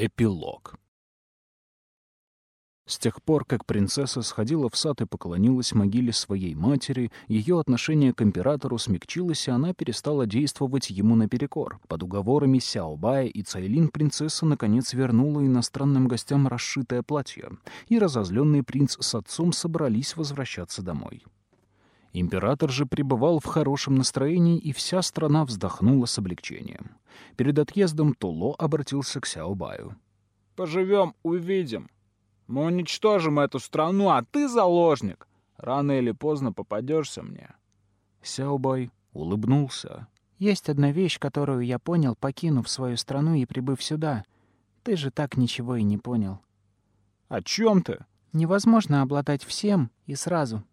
Эпилог. С тех пор, как принцесса сходила в сад и поклонилась могиле своей матери, ее отношение к императору смягчилось, и она перестала действовать ему наперекор. Под уговорами Сяобая и Цайлин принцесса наконец вернула иностранным гостям расшитое платье, и разозленный принц с отцом собрались возвращаться домой. Император же пребывал в хорошем настроении, и вся страна вздохнула с облегчением. Перед отъездом Туло обратился к Сяобаю. «Поживем, увидим. Мы уничтожим эту страну, а ты заложник. Рано или поздно попадешься мне». Сяобай улыбнулся. «Есть одна вещь, которую я понял, покинув свою страну и прибыв сюда. Ты же так ничего и не понял». «О чем ты?» «Невозможно обладать всем и сразу».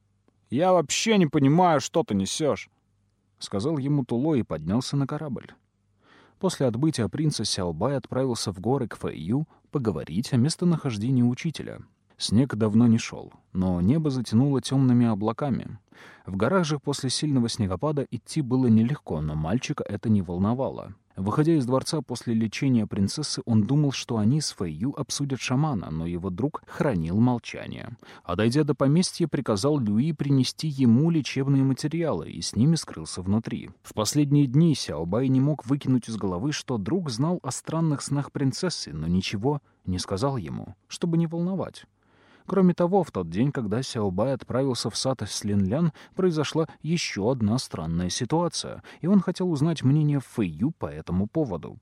«Я вообще не понимаю, что ты несешь», — сказал ему Туло и поднялся на корабль. После отбытия принца Сяобай отправился в горы к Фэйю поговорить о местонахождении учителя. Снег давно не шел, но небо затянуло темными облаками. В горах же после сильного снегопада идти было нелегко, но мальчика это не волновало. Выходя из дворца после лечения принцессы, он думал, что они с Фэйю обсудят шамана, но его друг хранил молчание. А дойдя до поместья, приказал Люи принести ему лечебные материалы и с ними скрылся внутри. В последние дни Сяобай не мог выкинуть из головы, что друг знал о странных снах принцессы, но ничего не сказал ему, чтобы не волновать. Кроме того, в тот день, когда Сяобай отправился в сад с Линлян, произошла еще одна странная ситуация, и он хотел узнать мнение Фэйю по этому поводу.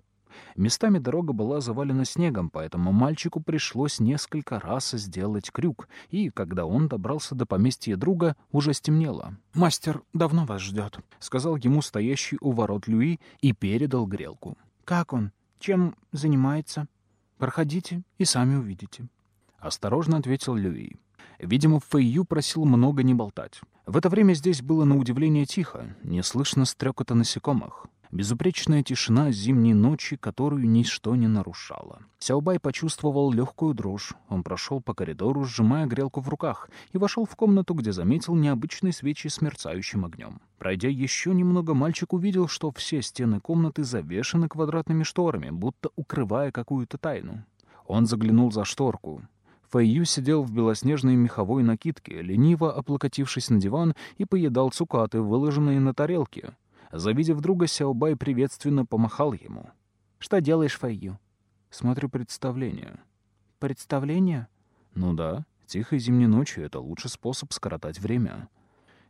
Местами дорога была завалена снегом, поэтому мальчику пришлось несколько раз сделать крюк, и, когда он добрался до поместья друга, уже стемнело. «Мастер давно вас ждет», — сказал ему стоящий у ворот Люи и передал грелку. «Как он? Чем занимается? Проходите и сами увидите». — осторожно ответил Люи. Видимо, Фэйю просил много не болтать. В это время здесь было на удивление тихо, не слышно стрекота насекомых. Безупречная тишина зимней ночи, которую ничто не нарушало. Сяобай почувствовал легкую дрожь. Он прошел по коридору, сжимая грелку в руках, и вошел в комнату, где заметил необычные свечи с мерцающим огнем. Пройдя еще немного, мальчик увидел, что все стены комнаты завешены квадратными шторами, будто укрывая какую-то тайну. Он заглянул за шторку. Фэйю сидел в белоснежной меховой накидке, лениво облокотившись на диван и поедал цукаты, выложенные на тарелке. Завидев друга, Сяобай приветственно помахал ему. «Что делаешь, Фэйю?» «Смотрю представление». «Представление?» «Ну да, тихой зимней ночью — это лучший способ скоротать время».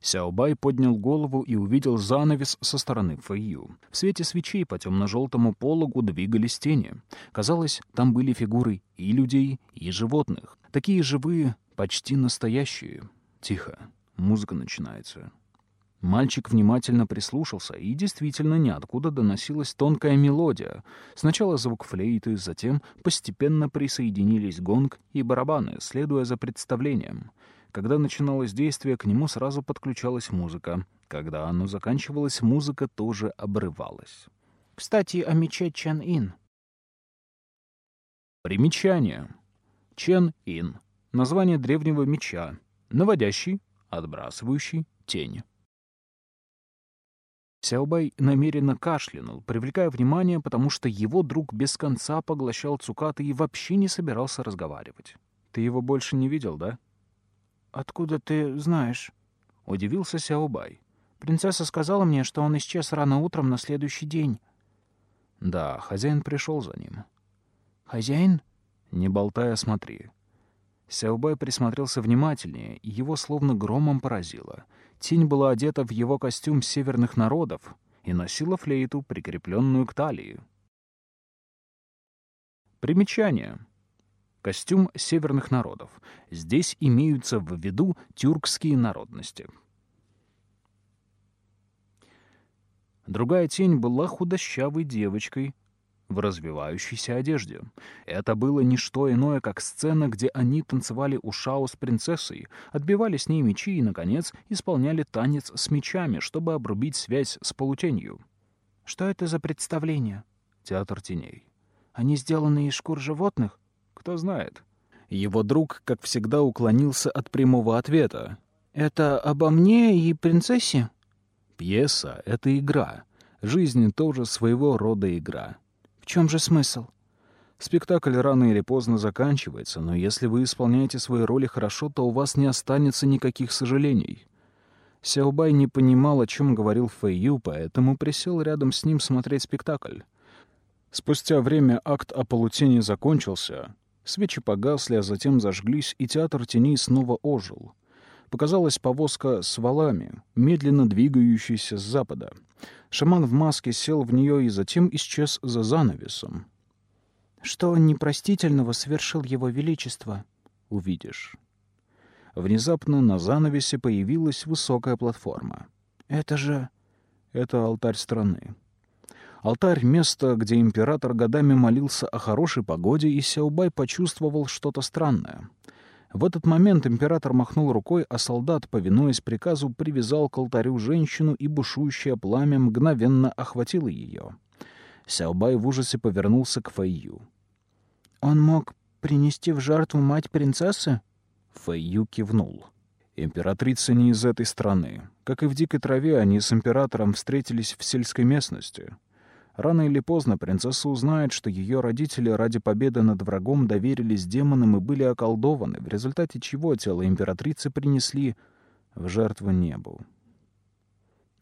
Сяобай поднял голову и увидел занавес со стороны Фэйю. В свете свечей по темно-желтому пологу двигались тени. Казалось, там были фигуры и людей, и животных. Такие живые, почти настоящие. Тихо. Музыка начинается. Мальчик внимательно прислушался, и действительно ниоткуда доносилась тонкая мелодия. Сначала звук флейты, затем постепенно присоединились гонг и барабаны, следуя за представлением — когда начиналось действие, к нему сразу подключалась музыка. Когда оно заканчивалось, музыка тоже обрывалась. «Кстати, о мече Чен-Ин». Примечание. Чен-Ин. Название древнего меча. Наводящий, отбрасывающий тень. Сяобай намеренно кашлянул, привлекая внимание, потому что его друг без конца поглощал цукаты и вообще не собирался разговаривать. «Ты его больше не видел, да?» «Откуда ты знаешь?» — удивился Сяобай. «Принцесса сказала мне, что он исчез рано утром на следующий день». «Да, хозяин пришел за ним». «Хозяин?» «Не болтая, смотри». Сяобай присмотрелся внимательнее, и его словно громом поразило. Тень была одета в его костюм северных народов и носила флейту, прикрепленную к талии. Примечание. Костюм северных народов. Здесь имеются в виду тюркские народности. Другая тень была худощавой девочкой в развивающейся одежде. Это было не что иное, как сцена, где они танцевали у Шао с принцессой, отбивали с ней мечи и, наконец, исполняли танец с мечами, чтобы обрубить связь с полутенью. «Что это за представление?» «Театр теней». «Они сделаны из шкур животных?» Кто знает. Его друг, как всегда, уклонился от прямого ответа. «Это обо мне и принцессе?» «Пьеса — это игра. Жизнь тоже своего рода игра». «В чем же смысл?» Спектакль рано или поздно заканчивается, но если вы исполняете свои роли хорошо, то у вас не останется никаких сожалений. Сяобай не понимал, о чем говорил Фэйю, поэтому присел рядом с ним смотреть спектакль. Спустя время акт о полутени закончился. Свечи погасли, а затем зажглись, и театр теней снова ожил. Показалась повозка с валами, медленно двигающаяся с запада. Шаман в маске сел в нее и затем исчез за занавесом. «Что непростительного совершил его величество?» «Увидишь». Внезапно на занавесе появилась высокая платформа. «Это же...» «Это алтарь страны». Алтарь — место, где император годами молился о хорошей погоде, и Сяубай почувствовал что-то странное. В этот момент император махнул рукой, а солдат, повинуясь приказу, привязал к алтарю женщину, и бушующее пламя мгновенно охватило ее. Сяубай в ужасе повернулся к Фэйю. «Он мог принести в жертву мать принцессы?» Фэйю кивнул. Императрица не из этой страны. Как и в дикой траве, они с императором встретились в сельской местности. Рано или поздно принцесса узнает, что ее родители ради победы над врагом доверились демонам и были околдованы, в результате чего тело императрицы принесли в жертву небу.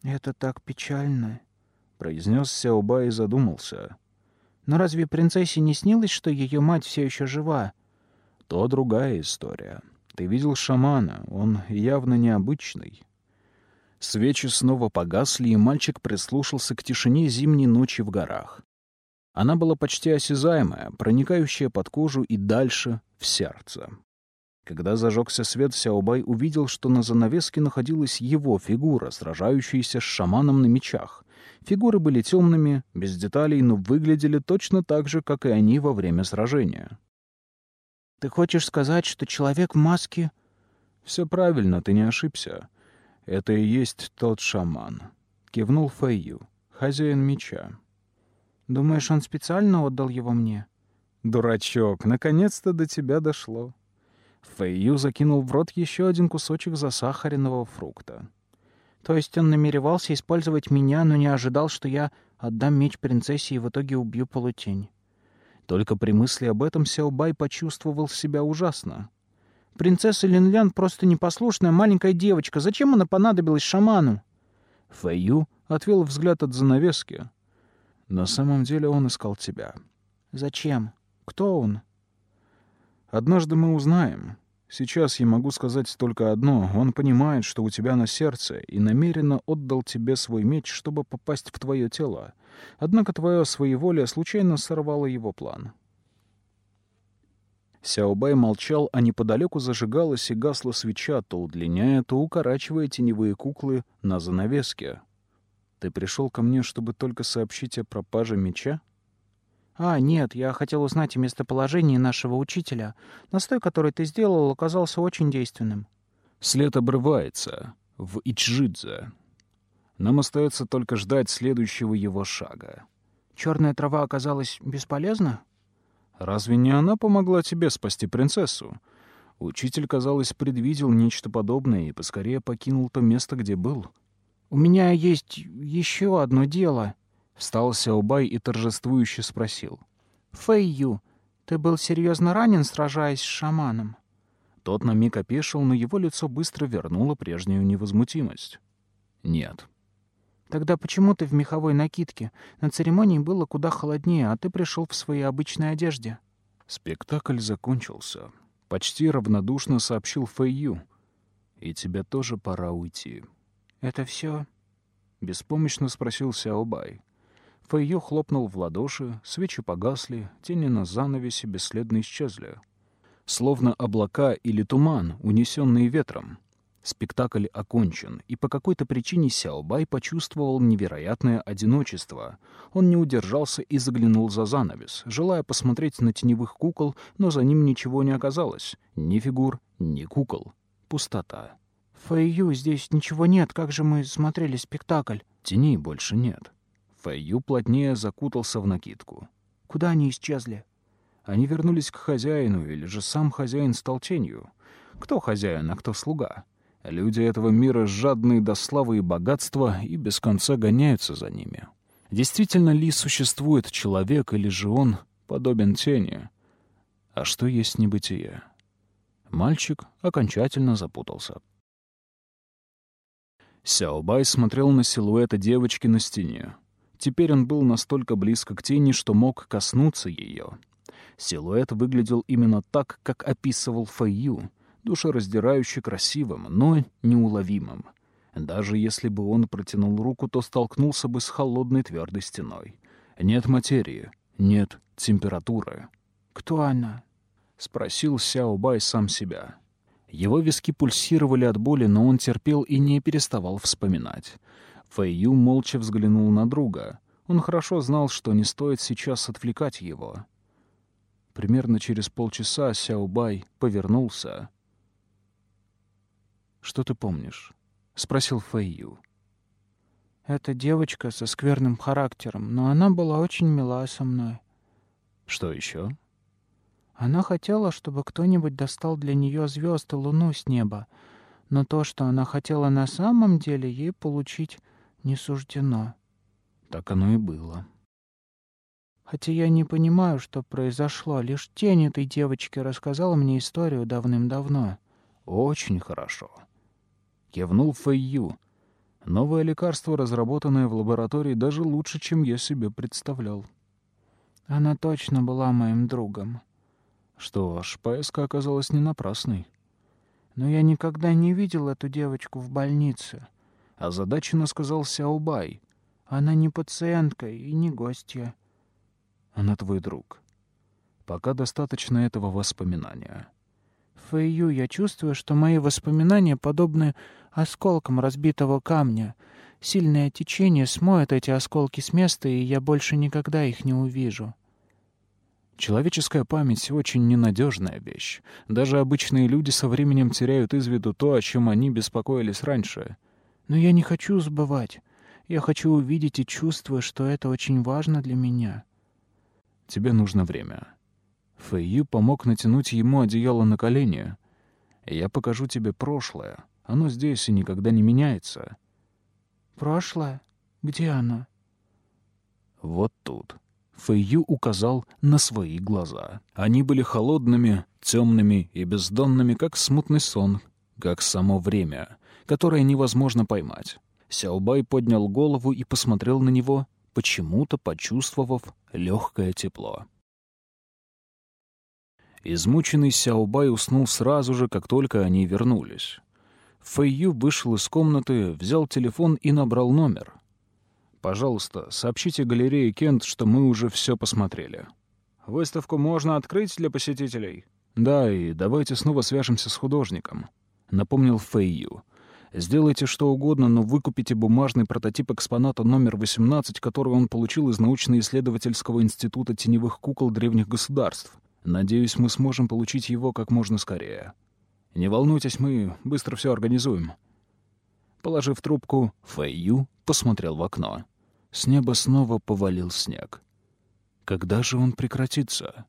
«Это так печально», — произнес Сяоба и задумался. «Но разве принцессе не снилось, что ее мать все еще жива?» «То другая история. Ты видел шамана, он явно необычный». Свечи снова погасли, и мальчик прислушался к тишине зимней ночи в горах. Она была почти осязаемая, проникающая под кожу и дальше в сердце. Когда зажегся свет, Сяобай увидел, что на занавеске находилась его фигура, сражающаяся с шаманом на мечах. Фигуры были темными, без деталей, но выглядели точно так же, как и они во время сражения. «Ты хочешь сказать, что человек в маске...» «Все правильно, ты не ошибся. Это и есть тот шаман», — кивнул Фэйю, хозяин меча. «Думаешь, он специально отдал его мне?» «Дурачок, наконец-то до тебя дошло». Фэйю закинул в рот еще один кусочек засахаренного фрукта. «То есть он намеревался использовать меня, но не ожидал, что я отдам меч принцессе и в итоге убью полутень?» Только при мысли об этом Сяобай почувствовал себя ужасно. «Принцесса Линлян просто непослушная маленькая девочка. Зачем она понадобилась шаману?» Фэйю отвел взгляд от занавески. «На самом деле он искал тебя». «Зачем? Кто он?» «Однажды мы узнаем. Сейчас я могу сказать только одно. Он понимает, что у тебя на сердце, и намеренно отдал тебе свой меч, чтобы попасть в твое тело. Однако твое своеволие случайно сорвало его план. Сяобай молчал, а неподалеку зажигалась и гасла свеча, то удлиняя, то укорачивая теневые куклы на занавеске. «Ты пришел ко мне, чтобы только сообщить о пропаже меча?» «А, нет, я хотел узнать о местоположении нашего учителя. Настой, который ты сделал, оказался очень действенным». След обрывается в Ичжидзе. Нам остается только ждать следующего его шага. Черная трава оказалась бесполезна? Разве не она помогла тебе спасти принцессу? Учитель, казалось, предвидел нечто подобное и поскорее покинул то место, где был. «У меня есть еще одно дело», — встал Сяобай и торжествующе спросил. «Фэйю, ты был серьезно ранен, сражаясь с шаманом?» Тот на миг опешил, но его лицо быстро вернуло прежнюю невозмутимость. «Нет», Тогда почему ты в меховой накидке? На церемонии было куда холоднее, а ты пришел в своей обычной одежде. Спектакль закончился. Почти равнодушно сообщил Фэйю. И тебе тоже пора уйти. Это все? Беспомощно спросил Сяобай. Фэйю хлопнул в ладоши, свечи погасли, тени на занавесе бесследно исчезли. Словно облака или туман, унесенные ветром. Спектакль окончен, и по какой-то причине Сяобай почувствовал невероятное одиночество. Он не удержался и заглянул за занавес, желая посмотреть на теневых кукол, но за ним ничего не оказалось. Ни фигур, ни кукол. Пустота. «Фэйю, здесь ничего нет. Как же мы смотрели спектакль?» Теней больше нет. Фэйю плотнее закутался в накидку. «Куда они исчезли?» Они вернулись к хозяину, или же сам хозяин стал тенью. Кто хозяин, а кто слуга? Люди этого мира жадные до славы и богатства и без конца гоняются за ними. Действительно ли существует человек, или же он подобен тени. А что есть небытие? Мальчик окончательно запутался. Сяобай смотрел на силуэта девочки на стене. Теперь он был настолько близко к тени, что мог коснуться ее. Силуэт выглядел именно так, как описывал Фэйю, душераздирающе красивым, но неуловимым. Даже если бы он протянул руку, то столкнулся бы с холодной твердой стеной. Нет материи, нет температуры. «Кто она?» — спросил Сяо Бай сам себя. Его виски пульсировали от боли, но он терпел и не переставал вспоминать. Фэйю молча взглянул на друга. Он хорошо знал, что не стоит сейчас отвлекать его. Примерно через полчаса Сяо Бай повернулся. «Что ты помнишь?» — спросил Фэйю. «Это девочка со скверным характером, но она была очень мила со мной». «Что еще?» Она хотела, чтобы кто-нибудь достал для нее звезд и луну с неба, но то, что она хотела на самом деле, ей получить не суждено. Так оно и было. Хотя я не понимаю, что произошло, лишь тень этой девочки рассказала мне историю давным-давно. Очень хорошо. Кивнул Фэйю. Новое лекарство, разработанное в лаборатории, даже лучше, чем я себе представлял. Она точно была моим другом. Что ж, поиска оказалась не напрасной. Но я никогда не видел эту девочку в больнице. Озадаченно сказал Сяобай. Она не пациентка и не гостья. Она твой друг. Пока достаточно этого воспоминания. Фэйю, я чувствую, что мои воспоминания подобны осколкам разбитого камня. Сильное течение смоет эти осколки с места, и я больше никогда их не увижу. Человеческая память — очень ненадежная вещь. Даже обычные люди со временем теряют из виду то, о чем они беспокоились раньше. Но я не хочу забывать. Я хочу увидеть и чувствую, что это очень важно для меня. Тебе нужно время. Фэйю помог натянуть ему одеяло на колени. Я покажу тебе прошлое. Оно здесь и никогда не меняется. Прошлое? Где оно? Вот тут. Фэйю указал на свои глаза. Они были холодными, темными и бездонными, как смутный сон, как само время, которое невозможно поймать. Сяобай поднял голову и посмотрел на него, почему-то почувствовав легкое тепло. Измученный Сяобай уснул сразу же, как только они вернулись. Фэйю вышел из комнаты, взял телефон и набрал номер. Пожалуйста, сообщите галерее Кент, что мы уже все посмотрели. Выставку можно открыть для посетителей? Да, и давайте снова свяжемся с художником, напомнил Фэйю. Сделайте что угодно, но выкупите бумажный прототип экспоната номер 18, который он получил из научно-исследовательского института теневых кукол древних государств. Надеюсь, мы сможем получить его как можно скорее. Не волнуйтесь, мы быстро все организуем. Положив трубку, Фэйю посмотрел в окно. С неба снова повалил снег. Когда же он прекратится?